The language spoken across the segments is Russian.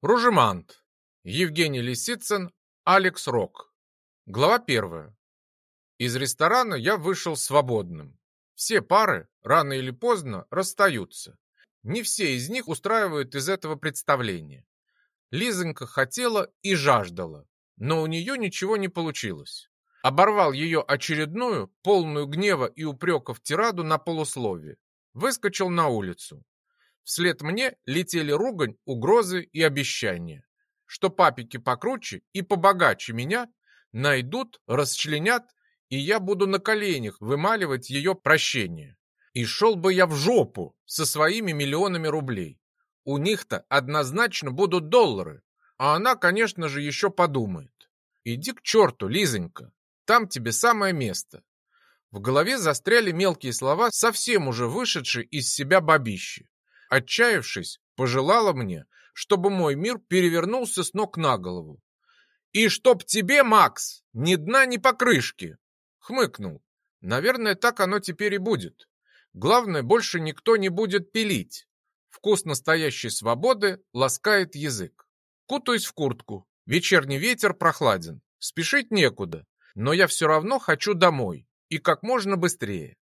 Ружемант. Евгений Лисицын, Алекс Рок. Глава первая. Из ресторана я вышел свободным. Все пары рано или поздно расстаются. Не все из них устраивают из этого представления. Лизонька хотела и жаждала, но у нее ничего не получилось. Оборвал ее очередную, полную гнева и упреков тираду на полусловие. Выскочил на улицу. Вслед мне летели ругань, угрозы и обещания, что папики покруче и побогаче меня найдут, расчленят, и я буду на коленях вымаливать ее прощение. И шел бы я в жопу со своими миллионами рублей. У них-то однозначно будут доллары, а она, конечно же, еще подумает. Иди к черту, Лизонька, там тебе самое место. В голове застряли мелкие слова, совсем уже вышедшие из себя бабищи. Отчаявшись, пожелала мне, чтобы мой мир перевернулся с ног на голову. «И чтоб тебе, Макс, ни дна, ни покрышки!» Хмыкнул. «Наверное, так оно теперь и будет. Главное, больше никто не будет пилить. Вкус настоящей свободы ласкает язык. Кутаюсь в куртку. Вечерний ветер прохладен. Спешить некуда. Но я все равно хочу домой. И как можно быстрее.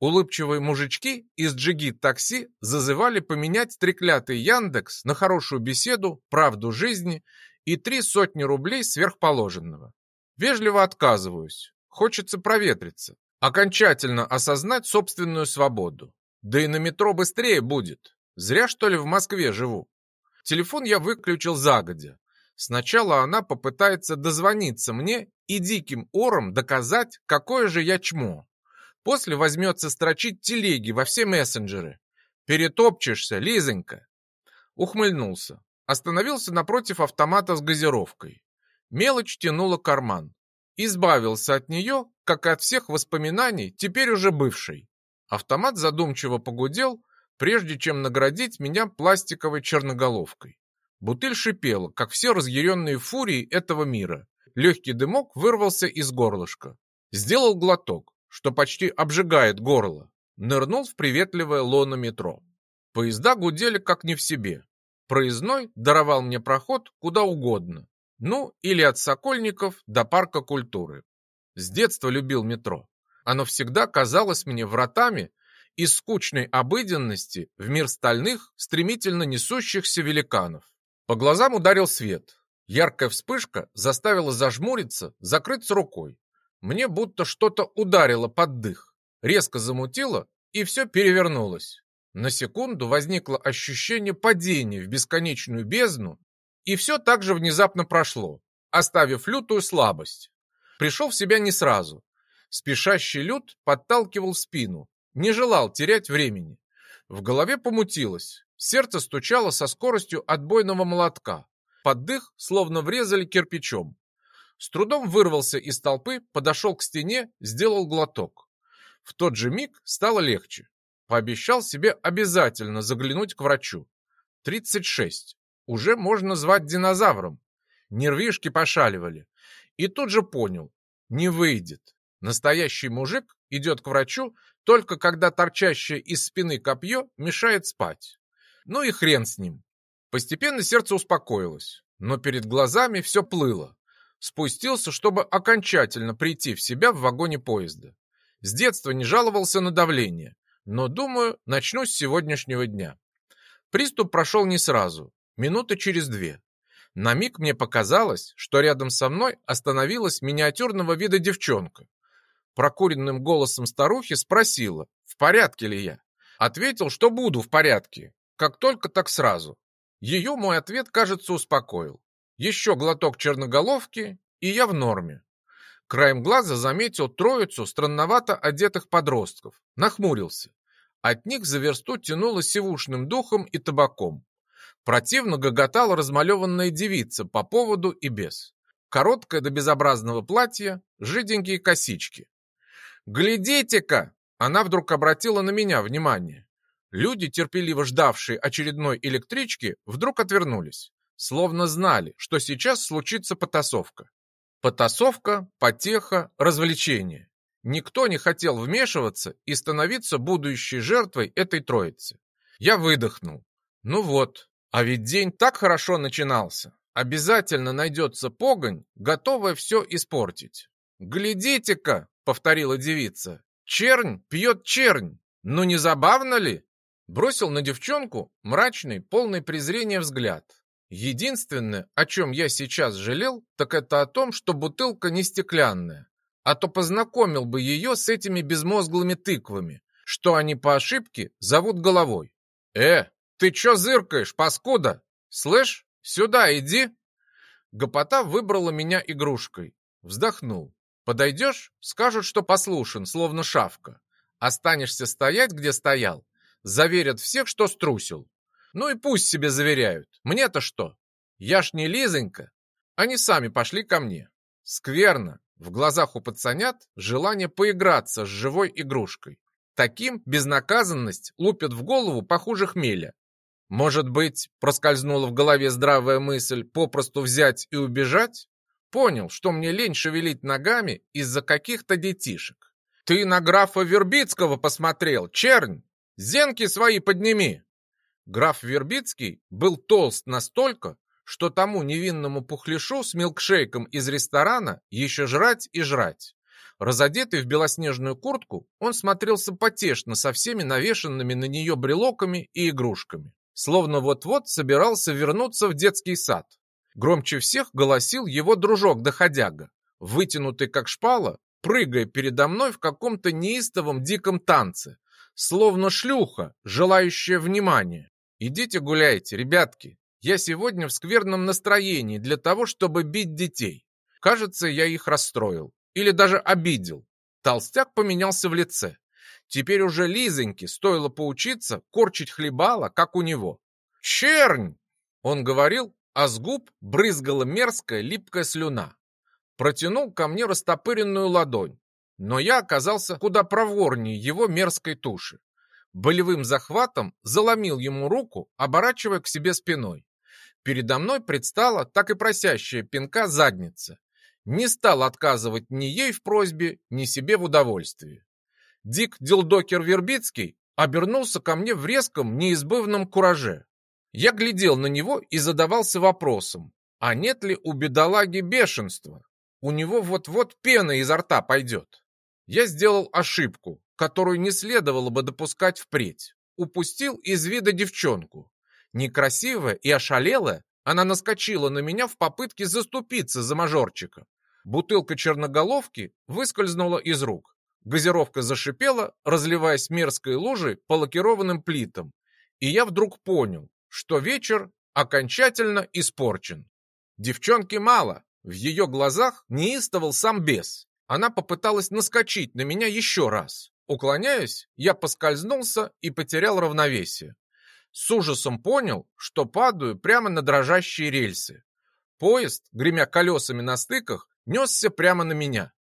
Улыбчивые мужички из джигит-такси зазывали поменять треклятый Яндекс на хорошую беседу, правду жизни и три сотни рублей сверхположенного. Вежливо отказываюсь. Хочется проветриться, окончательно осознать собственную свободу. Да и на метро быстрее будет. Зря, что ли, в Москве живу. Телефон я выключил загодя. Сначала она попытается дозвониться мне и диким ором доказать, какое же я чмо. После возьмется строчить телеги во все мессенджеры. Перетопчешься, Лизонька. Ухмыльнулся. Остановился напротив автомата с газировкой. Мелочь тянула карман. Избавился от нее, как от всех воспоминаний, теперь уже бывшей. Автомат задумчиво погудел, прежде чем наградить меня пластиковой черноголовкой. Бутыль шипела, как все разъяренные фурии этого мира. Легкий дымок вырвался из горлышка. Сделал глоток что почти обжигает горло, нырнул в приветливое лоно метро. Поезда гудели как не в себе. Проездной даровал мне проход куда угодно. Ну, или от Сокольников до парка культуры. С детства любил метро. Оно всегда казалось мне вратами из скучной обыденности в мир стальных, стремительно несущихся великанов. По глазам ударил свет. Яркая вспышка заставила зажмуриться, закрыться рукой. Мне будто что-то ударило под дых, резко замутило, и все перевернулось. На секунду возникло ощущение падения в бесконечную бездну, и все так же внезапно прошло, оставив лютую слабость. Пришел в себя не сразу. Спешащий лют подталкивал спину, не желал терять времени. В голове помутилось, сердце стучало со скоростью отбойного молотка. Под дых словно врезали кирпичом. С трудом вырвался из толпы, подошел к стене, сделал глоток. В тот же миг стало легче. Пообещал себе обязательно заглянуть к врачу. 36. Уже можно звать динозавром. Нервишки пошаливали. И тут же понял. Не выйдет. Настоящий мужик идет к врачу только когда торчащее из спины копье мешает спать. Ну и хрен с ним. Постепенно сердце успокоилось, но перед глазами все плыло. Спустился, чтобы окончательно прийти в себя в вагоне поезда. С детства не жаловался на давление, но, думаю, начну с сегодняшнего дня. Приступ прошел не сразу, минуты через две. На миг мне показалось, что рядом со мной остановилась миниатюрного вида девчонка. Прокуренным голосом старухи спросила, в порядке ли я. Ответил, что буду в порядке, как только так сразу. Ее мой ответ, кажется, успокоил. Еще глоток черноголовки, и я в норме. Краем глаза заметил троицу странновато одетых подростков. Нахмурился. От них за версту тянуло сивушным духом и табаком. Противно гоготала размалеванная девица по поводу и без. Короткое до безобразного платья, жиденькие косички. «Глядите-ка!» Она вдруг обратила на меня внимание. Люди, терпеливо ждавшие очередной электрички, вдруг отвернулись словно знали, что сейчас случится потасовка. Потасовка, потеха, развлечение. Никто не хотел вмешиваться и становиться будущей жертвой этой троицы. Я выдохнул. Ну вот, А ведь день так хорошо начинался. Обязательно найдется погонь, готовая все испортить. «Глядите-ка!» — повторила девица. «Чернь пьет чернь! Ну не забавно ли?» Бросил на девчонку мрачный, полный презрения взгляд. Единственное, о чем я сейчас жалел, так это о том, что бутылка не стеклянная. А то познакомил бы ее с этими безмозглыми тыквами, что они по ошибке зовут головой. «Э, ты чё зыркаешь, паскуда? Слышь, сюда иди!» Гопота выбрала меня игрушкой. Вздохнул. Подойдешь, скажут, что послушен, словно шавка. Останешься стоять, где стоял, заверят всех, что струсил. Ну и пусть себе заверяют. Мне-то что? Я ж не Лизонька. Они сами пошли ко мне. Скверно. В глазах у пацанят желание поиграться с живой игрушкой. Таким безнаказанность лупят в голову похуже хмеля. Может быть, проскользнула в голове здравая мысль попросту взять и убежать? Понял, что мне лень шевелить ногами из-за каких-то детишек. Ты на графа Вербицкого посмотрел, чернь! Зенки свои подними! Граф Вербицкий был толст настолько, что тому невинному пухляшу с милкшейком из ресторана еще жрать и жрать. Разодетый в белоснежную куртку, он смотрелся потешно со всеми навешенными на нее брелоками и игрушками, словно вот-вот собирался вернуться в детский сад. Громче всех голосил его дружок-доходяга, вытянутый как шпала, прыгая передо мной в каком-то неистовом диком танце, словно шлюха, желающая внимания. «Идите гуляйте, ребятки, я сегодня в скверном настроении для того, чтобы бить детей. Кажется, я их расстроил. Или даже обидел. Толстяк поменялся в лице. Теперь уже Лизоньке стоило поучиться корчить хлебала, как у него. «Чернь!» Он говорил, а с губ брызгала мерзкая липкая слюна. Протянул ко мне растопыренную ладонь, но я оказался куда проворнее его мерзкой туши. Болевым захватом заломил ему руку, оборачивая к себе спиной. Передо мной предстала так и просящая пинка задница. Не стал отказывать ни ей в просьбе, ни себе в удовольствии. Дик Дилдокер Вербицкий обернулся ко мне в резком, неизбывном кураже. Я глядел на него и задавался вопросом, а нет ли у бедолаги бешенства? У него вот-вот пена изо рта пойдет. Я сделал ошибку, которую не следовало бы допускать впредь. Упустил из вида девчонку. Некрасивая и ошалелая, она наскочила на меня в попытке заступиться за мажорчика. Бутылка черноголовки выскользнула из рук. Газировка зашипела, разливаясь мерзкой лужей по лакированным плитам. И я вдруг понял, что вечер окончательно испорчен. Девчонки мало, в ее глазах неистовал сам бес. Она попыталась наскочить на меня еще раз. Уклоняясь, я поскользнулся и потерял равновесие. С ужасом понял, что падаю прямо на дрожащие рельсы. Поезд, гремя колесами на стыках, несся прямо на меня.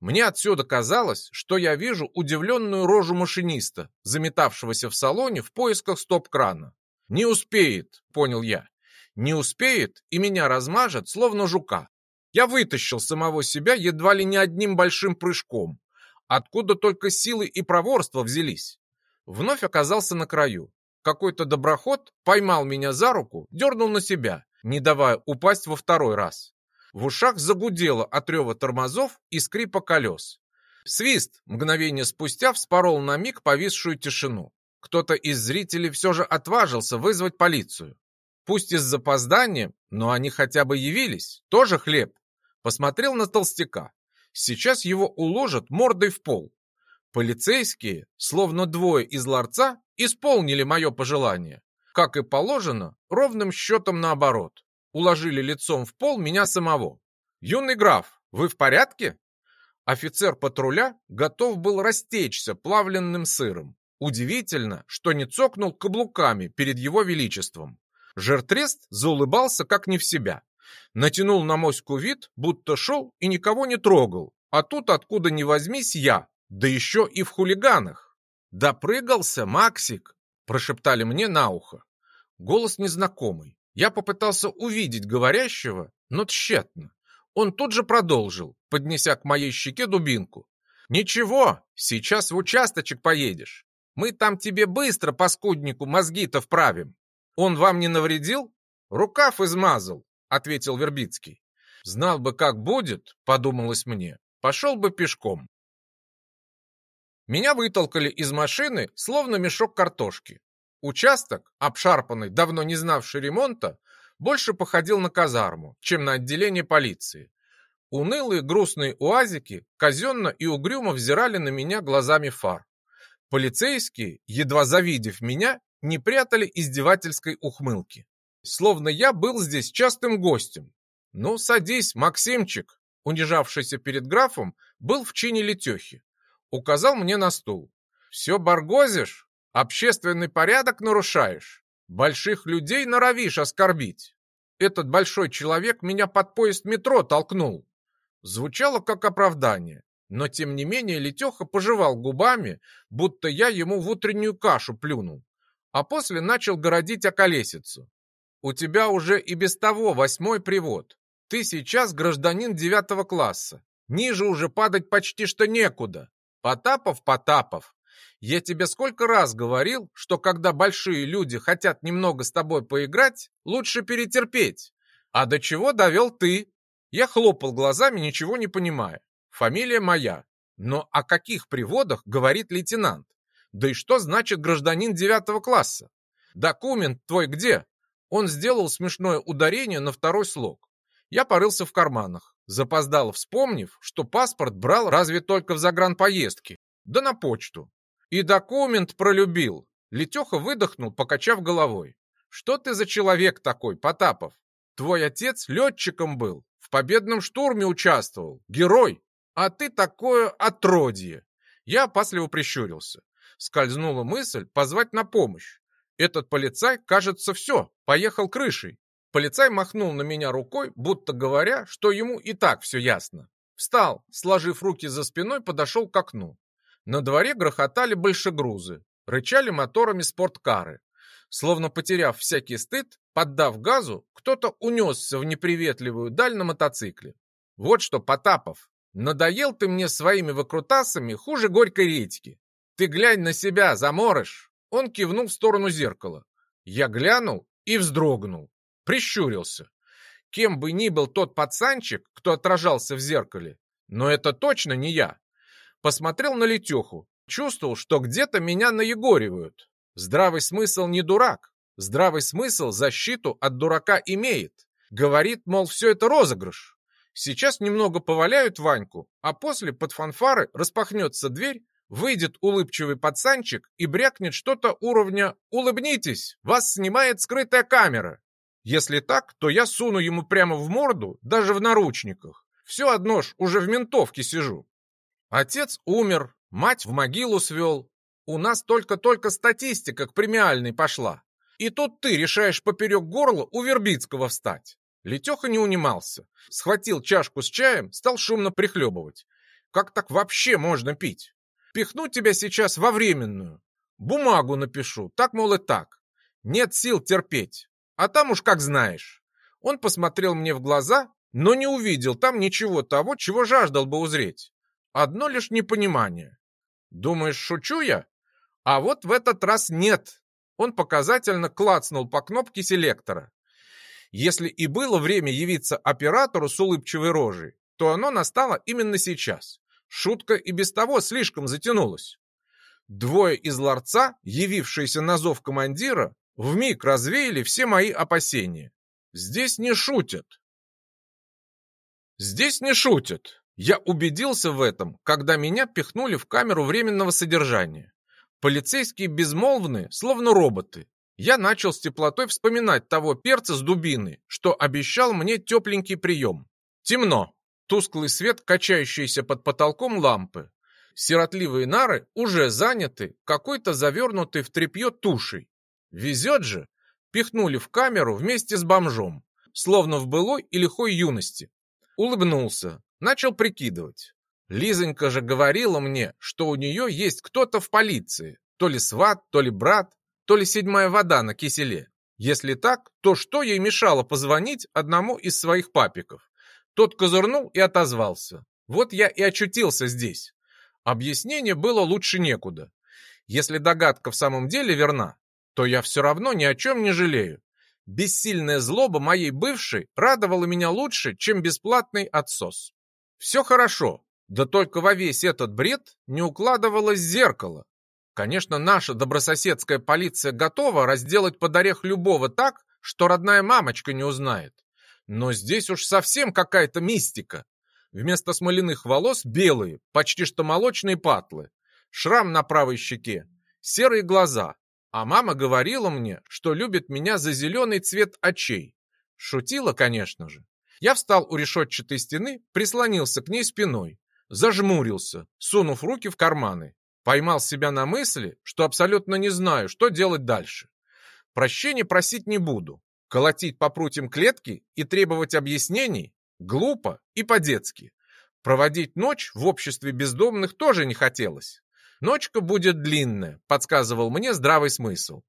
Мне отсюда казалось, что я вижу удивленную рожу машиниста, заметавшегося в салоне в поисках стоп-крана. «Не успеет», — понял я. «Не успеет, и меня размажет, словно жука». Я вытащил самого себя едва ли не одним большим прыжком. Откуда только силы и проворство взялись? Вновь оказался на краю. Какой-то доброход поймал меня за руку, дернул на себя, не давая упасть во второй раз. В ушах загудело от рева тормозов и скрипа колес. Свист мгновение спустя вспорол на миг повисшую тишину. Кто-то из зрителей все же отважился вызвать полицию. Пусть и с запозданием, но они хотя бы явились. Тоже хлеб. Посмотрел на толстяка. Сейчас его уложат мордой в пол. Полицейские, словно двое из ларца, исполнили мое пожелание. Как и положено, ровным счетом наоборот. Уложили лицом в пол меня самого. «Юный граф, вы в порядке?» Офицер патруля готов был растечься плавленным сыром. Удивительно, что не цокнул каблуками перед его величеством. Жертрест заулыбался как не в себя. Натянул на моську вид, будто шел и никого не трогал. А тут откуда ни возьмись я, да еще и в хулиганах. «Допрыгался, Максик!» – прошептали мне на ухо. Голос незнакомый. Я попытался увидеть говорящего, но тщетно. Он тут же продолжил, поднеся к моей щеке дубинку. «Ничего, сейчас в участочек поедешь. Мы там тебе быстро, паскуднику, мозги-то вправим. Он вам не навредил? Рукав измазал, ответил Вербицкий. Знал бы, как будет, подумалось мне, пошел бы пешком. Меня вытолкали из машины, словно мешок картошки. Участок, обшарпанный, давно не знавший ремонта, больше походил на казарму, чем на отделение полиции. Унылые грустные уазики казенно и угрюмо взирали на меня глазами фар. Полицейские, едва завидев меня, не прятали издевательской ухмылки. Словно я был здесь частым гостем. «Ну, садись, Максимчик!» Унижавшийся перед графом, был в чине летехи. Указал мне на стул. «Все баргозишь? Общественный порядок нарушаешь? Больших людей норовишь оскорбить?» Этот большой человек меня под поезд метро толкнул. Звучало как оправдание, но тем не менее Летеха пожевал губами, будто я ему в утреннюю кашу плюнул, а после начал городить околесицу. У тебя уже и без того восьмой привод. Ты сейчас гражданин девятого класса. Ниже уже падать почти что некуда. Потапов, Потапов, я тебе сколько раз говорил, что когда большие люди хотят немного с тобой поиграть, лучше перетерпеть. А до чего довел ты? Я хлопал глазами, ничего не понимая. Фамилия моя. Но о каких приводах говорит лейтенант? Да и что значит гражданин девятого класса? Документ твой где? Он сделал смешное ударение на второй слог. Я порылся в карманах, запоздало вспомнив, что паспорт брал разве только в загранпоездке, да на почту. И документ пролюбил. Летеха выдохнул, покачав головой. Что ты за человек такой, Потапов? Твой отец летчиком был, в победном штурме участвовал, герой, а ты такое отродье. Я опасливо прищурился. Скользнула мысль позвать на помощь. Этот полицай, кажется, все, поехал крышей. Полицай махнул на меня рукой, будто говоря, что ему и так все ясно. Встал, сложив руки за спиной, подошел к окну. На дворе грохотали большегрузы, рычали моторами спорткары. Словно потеряв всякий стыд, поддав газу, кто-то унесся в неприветливую даль на мотоцикле. Вот что, Потапов, надоел ты мне своими выкрутасами хуже горькой редьки. Ты глянь на себя, заморыш. Он кивнул в сторону зеркала. Я глянул и вздрогнул, прищурился. Кем бы ни был тот пацанчик, кто отражался в зеркале, но это точно не я. Посмотрел на Летеху, чувствовал, что где-то меня наегоривают. Здравый смысл не дурак. Здравый смысл защиту от дурака имеет. Говорит, мол, все это розыгрыш. Сейчас немного поваляют Ваньку, а после под фанфары распахнется дверь, выйдет улыбчивый пацанчик и брякнет что-то уровня «Улыбнитесь, вас снимает скрытая камера». Если так, то я суну ему прямо в морду, даже в наручниках. Все одно ж, уже в ментовке сижу. Отец умер, мать в могилу свел, у нас только-только статистика к премиальной пошла. И тут ты решаешь поперек горла у Вербицкого встать. Летеха не унимался. Схватил чашку с чаем, стал шумно прихлебывать. Как так вообще можно пить? Пихну тебя сейчас во временную. Бумагу напишу, так, мол, и так. Нет сил терпеть. А там уж как знаешь. Он посмотрел мне в глаза, но не увидел там ничего того, чего жаждал бы узреть. Одно лишь непонимание. Думаешь, шучу я? А вот в этот раз нет. Он показательно клацнул по кнопке селектора. Если и было время явиться оператору с улыбчивой рожей, то оно настало именно сейчас. Шутка и без того слишком затянулась. Двое из ларца, явившиеся на зов командира, вмиг развеяли все мои опасения. Здесь не шутят. Здесь не шутят. Я убедился в этом, когда меня пихнули в камеру временного содержания. Полицейские безмолвны, словно роботы. Я начал с теплотой вспоминать того перца с дубины, что обещал мне тепленький прием. Темно. Тусклый свет, качающийся под потолком лампы. Сиротливые нары уже заняты какой-то завернутой в тряпье тушей. Везет же. Пихнули в камеру вместе с бомжом, словно в былой и лихой юности. Улыбнулся, начал прикидывать. Лизонька же говорила мне, что у нее есть кто-то в полиции. То ли сват, то ли брат, то ли седьмая вода на киселе. Если так, то что ей мешало позвонить одному из своих папиков? Тот козырнул и отозвался. Вот я и очутился здесь. Объяснение было лучше некуда. Если догадка в самом деле верна, то я все равно ни о чем не жалею. Бессильная злоба моей бывшей радовала меня лучше, чем бесплатный отсос. Все хорошо, да только во весь этот бред не укладывалось зеркало. Конечно, наша добрососедская полиция готова разделать под орех любого так, что родная мамочка не узнает. Но здесь уж совсем какая-то мистика. Вместо смоляных волос белые, почти что молочные патлы. Шрам на правой щеке, серые глаза. А мама говорила мне, что любит меня за зеленый цвет очей. Шутила, конечно же. Я встал у решетчатой стены, прислонился к ней спиной, зажмурился, сунув руки в карманы. Поймал себя на мысли, что абсолютно не знаю, что делать дальше. Прощения просить не буду. Колотить по прутьям клетки и требовать объяснений глупо и по-детски. Проводить ночь в обществе бездомных тоже не хотелось. Ночка будет длинная, подсказывал мне здравый смысл.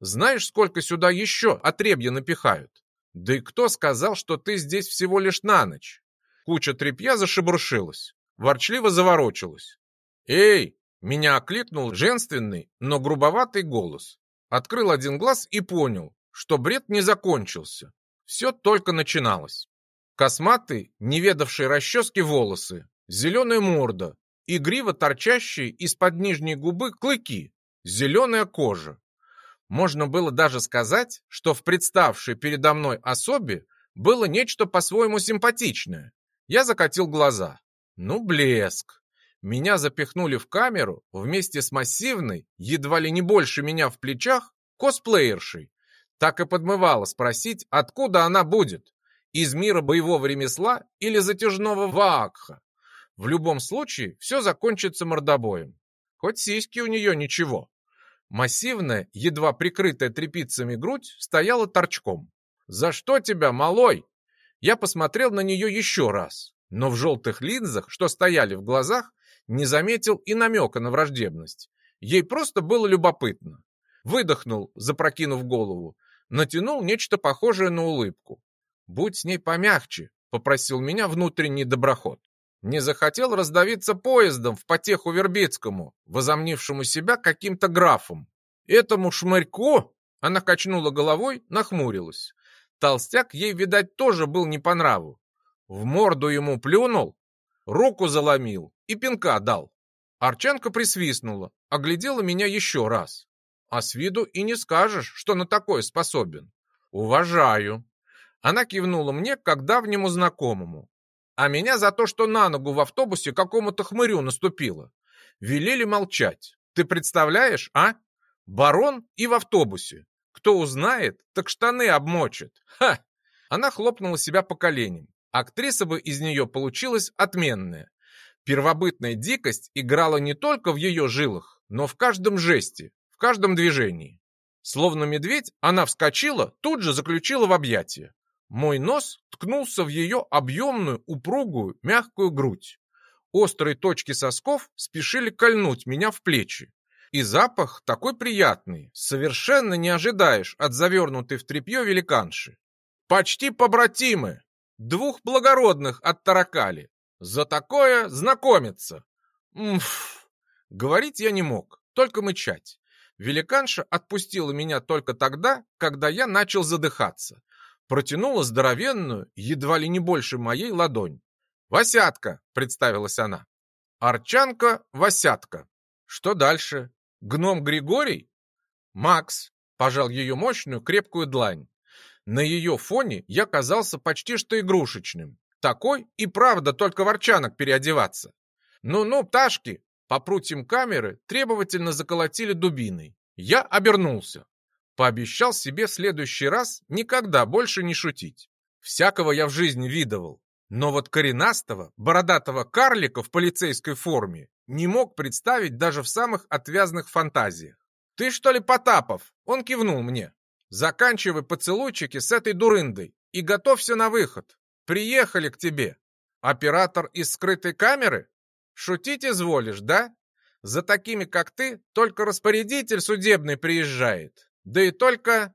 Знаешь, сколько сюда еще отребья напихают? Да и кто сказал, что ты здесь всего лишь на ночь? Куча тряпья зашебуршилась, ворчливо заворочилась. «Эй!» — меня окликнул женственный, но грубоватый голос. Открыл один глаз и понял, что бред не закончился. Все только начиналось. Косматый, не ведавший расчески волосы, зеленая морда, игриво торчащие из-под нижней губы клыки, зеленая кожа. Можно было даже сказать, что в представшей передо мной особе было нечто по-своему симпатичное. Я закатил глаза. Ну, блеск. Меня запихнули в камеру вместе с массивной, едва ли не больше меня в плечах, косплеершей. Так и подмывало спросить, откуда она будет. Из мира боевого ремесла или затяжного ваакха. В любом случае, все закончится мордобоем. Хоть сиськи у нее ничего. Массивная, едва прикрытая тряпицами грудь стояла торчком. «За что тебя, малой?» Я посмотрел на нее еще раз, но в желтых линзах, что стояли в глазах, не заметил и намека на враждебность. Ей просто было любопытно. Выдохнул, запрокинув голову, натянул нечто похожее на улыбку. «Будь с ней помягче», — попросил меня внутренний доброход. Не захотел раздавиться поездом в потеху Вербицкому, возомнившему себя каким-то графом. Этому шмырьку она качнула головой, нахмурилась. Толстяк ей, видать, тоже был не по нраву. В морду ему плюнул, руку заломил и пинка дал. Арчанка присвистнула, оглядела меня еще раз. А с виду и не скажешь, что на такое способен. Уважаю. Она кивнула мне, как давнему знакомому а меня за то, что на ногу в автобусе какому-то хмырю наступило. Велели молчать. Ты представляешь, а? Барон и в автобусе. Кто узнает, так штаны обмочит. Ха! Она хлопнула себя по коленям. Актриса бы из нее получилась отменная. Первобытная дикость играла не только в ее жилах, но в каждом жесте, каждом движении. Словно медведь, она вскочила, тут же заключила в объятия. Мой нос ткнулся в ее объемную, упругую, мягкую грудь. Острые точки сосков спешили кольнуть меня в плечи. И запах такой приятный, совершенно не ожидаешь от завернутой в тряпье великанши. Почти побратимы, двух благородных оттаракали. За такое знакомиться. Мф. Говорить я не мог, только мычать. Великанша отпустила меня только тогда, когда я начал задыхаться протянула здоровенную, едва ли не больше моей ладонь. «Васятка!» — представилась она. «Арчанка Васятка. Что дальше? Гном Григорий?» «Макс!» — пожал ее мощную, крепкую длань. На ее фоне я казался почти что игрушечным. Такой и правда только ворчанок переодеваться. «Ну-ну, пташки!» По прутьям камеры требовательно заколотили дубиной. Я обернулся. Пообещал себе в следующий раз никогда больше не шутить. Всякого я в жизни видывал. Но вот коренастого, бородатого карлика в полицейской форме не мог представить даже в самых отвязных фантазиях. «Ты что ли Потапов?» Он кивнул мне. «Заканчивай поцелуйчики с этой дурындой и готовься на выход. Приехали к тебе. Оператор из скрытой камеры? Шутить изволишь, да? За такими, как ты, только распорядитель судебный приезжает. Да и только